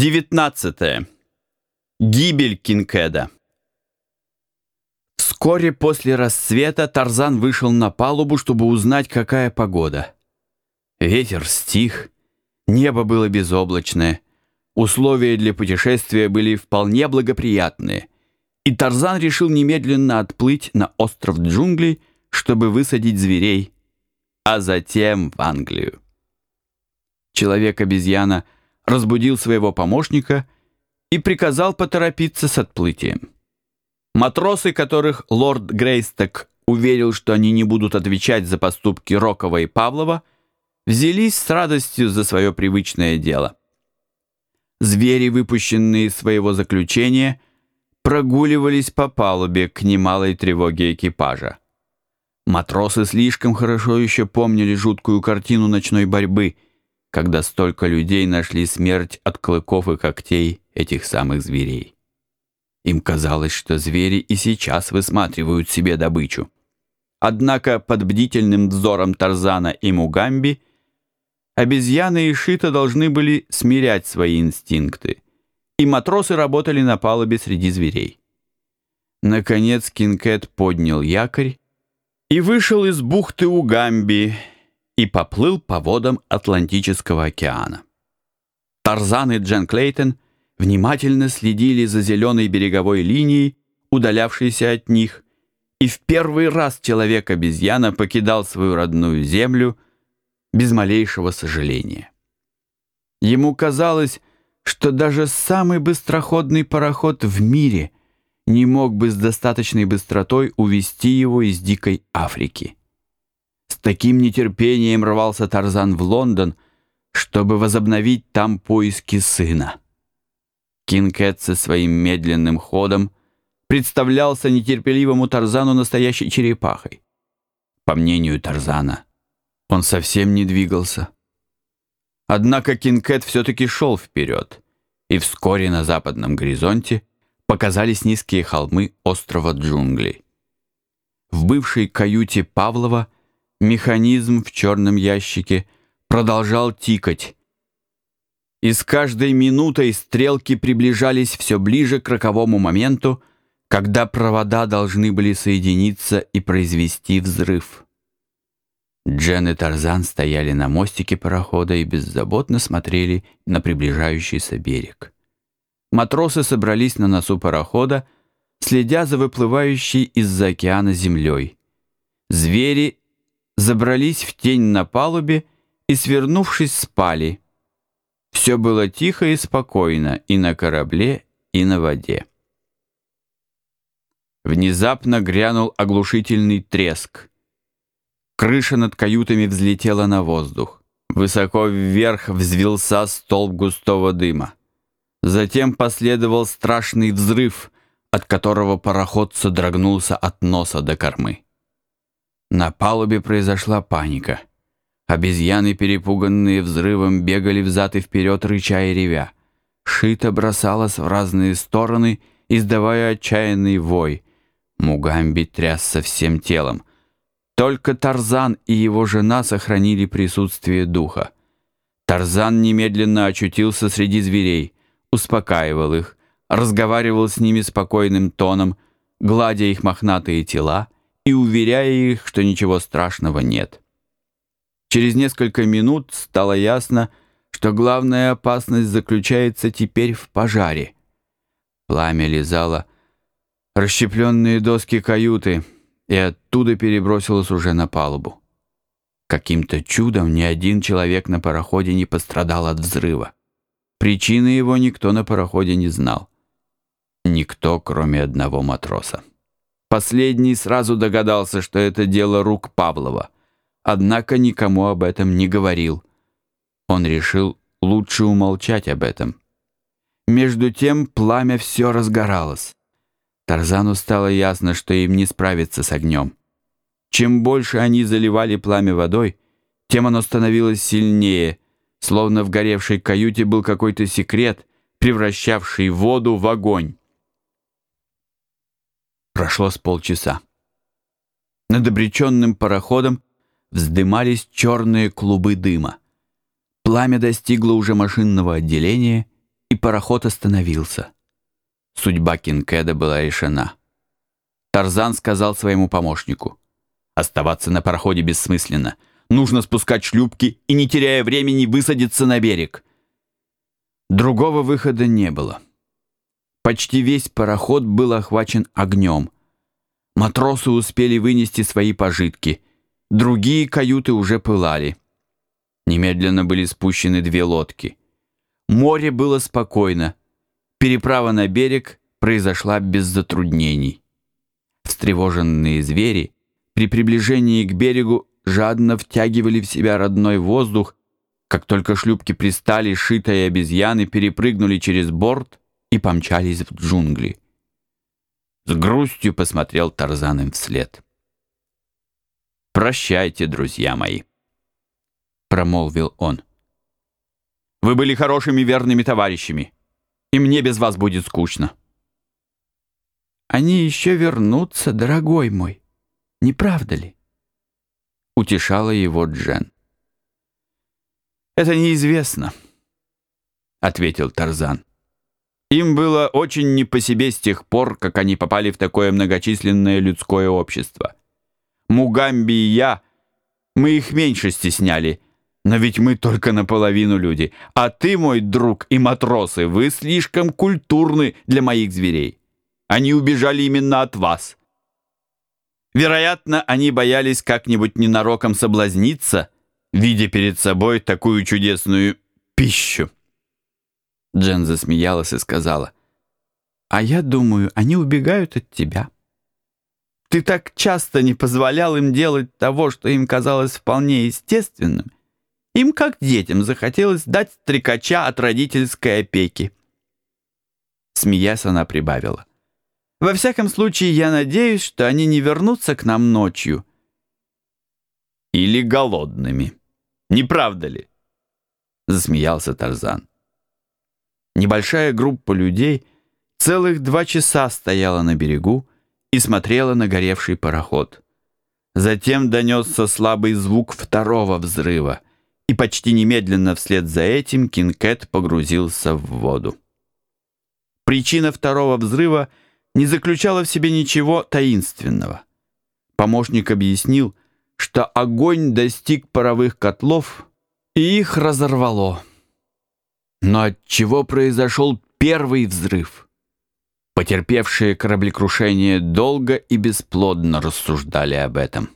19. Гибель Кинкеда. Вскоре после рассвета Тарзан вышел на палубу, чтобы узнать, какая погода. Ветер стих, небо было безоблачное, условия для путешествия были вполне благоприятные, и Тарзан решил немедленно отплыть на остров джунглей, чтобы высадить зверей, а затем в Англию. Человек-обезьяна — разбудил своего помощника и приказал поторопиться с отплытием. Матросы, которых лорд Грейсток уверил, что они не будут отвечать за поступки Рокова и Павлова, взялись с радостью за свое привычное дело. Звери, выпущенные из своего заключения, прогуливались по палубе к немалой тревоге экипажа. Матросы слишком хорошо еще помнили жуткую картину ночной борьбы — когда столько людей нашли смерть от клыков и когтей этих самых зверей. Им казалось, что звери и сейчас высматривают себе добычу. Однако под бдительным взором Тарзана и Мугамби обезьяны и Шита должны были смирять свои инстинкты, и матросы работали на палубе среди зверей. Наконец Кинкет поднял якорь и вышел из бухты Угамби, и поплыл по водам Атлантического океана. Тарзан и Джен Клейтон внимательно следили за зеленой береговой линией, удалявшейся от них, и в первый раз человек-обезьяна покидал свою родную землю без малейшего сожаления. Ему казалось, что даже самый быстроходный пароход в мире не мог бы с достаточной быстротой увести его из дикой Африки таким нетерпением рвался Тарзан в Лондон, чтобы возобновить там поиски сына. Кинкет со своим медленным ходом представлялся нетерпеливому Тарзану настоящей черепахой. По мнению Тарзана, он совсем не двигался. Однако Кинкет все-таки шел вперед, и вскоре на западном горизонте показались низкие холмы острова джунглей. В бывшей каюте Павлова – Механизм в черном ящике продолжал тикать. И с каждой минутой стрелки приближались все ближе к роковому моменту, когда провода должны были соединиться и произвести взрыв. Джен и Тарзан стояли на мостике парохода и беззаботно смотрели на приближающийся берег. Матросы собрались на носу парохода, следя за выплывающей из-за океана землей. Звери забрались в тень на палубе и, свернувшись, спали. Все было тихо и спокойно и на корабле, и на воде. Внезапно грянул оглушительный треск. Крыша над каютами взлетела на воздух. Высоко вверх взвился столб густого дыма. Затем последовал страшный взрыв, от которого пароход содрогнулся от носа до кормы. На палубе произошла паника. Обезьяны, перепуганные взрывом, бегали взад и вперед, рыча и ревя. Шита бросалась в разные стороны, издавая отчаянный вой. Мугамби трясся всем телом. Только Тарзан и его жена сохранили присутствие духа. Тарзан немедленно очутился среди зверей, успокаивал их, разговаривал с ними спокойным тоном, гладя их мохнатые тела, и уверяя их, что ничего страшного нет. Через несколько минут стало ясно, что главная опасность заключается теперь в пожаре. Пламя лизало расщепленные доски каюты и оттуда перебросилось уже на палубу. Каким-то чудом ни один человек на пароходе не пострадал от взрыва. Причины его никто на пароходе не знал. Никто, кроме одного матроса. Последний сразу догадался, что это дело рук Павлова, однако никому об этом не говорил. Он решил лучше умолчать об этом. Между тем пламя все разгоралось. Тарзану стало ясно, что им не справиться с огнем. Чем больше они заливали пламя водой, тем оно становилось сильнее, словно в горевшей каюте был какой-то секрет, превращавший воду в огонь. Прошло с полчаса. Над обреченным пароходом вздымались черные клубы дыма. Пламя достигло уже машинного отделения и пароход остановился. Судьба Кинкеда была решена. Тарзан сказал своему помощнику, «Оставаться на пароходе бессмысленно. Нужно спускать шлюпки и, не теряя времени, высадиться на берег». Другого выхода не было. Почти весь пароход был охвачен огнем. Матросы успели вынести свои пожитки. Другие каюты уже пылали. Немедленно были спущены две лодки. Море было спокойно. Переправа на берег произошла без затруднений. Встревоженные звери при приближении к берегу жадно втягивали в себя родной воздух как только шлюпки пристали, шитые обезьяны перепрыгнули через борт и помчались в джунгли. С грустью посмотрел Тарзан им вслед. «Прощайте, друзья мои», — промолвил он. «Вы были хорошими верными товарищами, и мне без вас будет скучно». «Они еще вернутся, дорогой мой, не правда ли?» — утешала его Джен. «Это неизвестно», — ответил Тарзан. «Им было очень не по себе с тех пор, как они попали в такое многочисленное людское общество. Мугамби и я, мы их меньше стесняли, но ведь мы только наполовину люди, а ты, мой друг и матросы, вы слишком культурны для моих зверей. Они убежали именно от вас». Вероятно, они боялись как-нибудь ненароком соблазниться — видя перед собой такую чудесную пищу. Джен засмеялась и сказала, «А я думаю, они убегают от тебя. Ты так часто не позволял им делать того, что им казалось вполне естественным. Им, как детям, захотелось дать стрекача от родительской опеки». Смеясь, она прибавила, «Во всяком случае, я надеюсь, что они не вернутся к нам ночью». «Или голодными», не правда ли?» Засмеялся Тарзан. Небольшая группа людей целых два часа стояла на берегу и смотрела на горевший пароход. Затем донесся слабый звук второго взрыва, и почти немедленно вслед за этим Кинкет погрузился в воду. Причина второго взрыва не заключала в себе ничего таинственного. Помощник объяснил, что огонь достиг паровых котлов и их разорвало. Но от чего произошел первый взрыв? Потерпевшие кораблекрушение долго и бесплодно рассуждали об этом.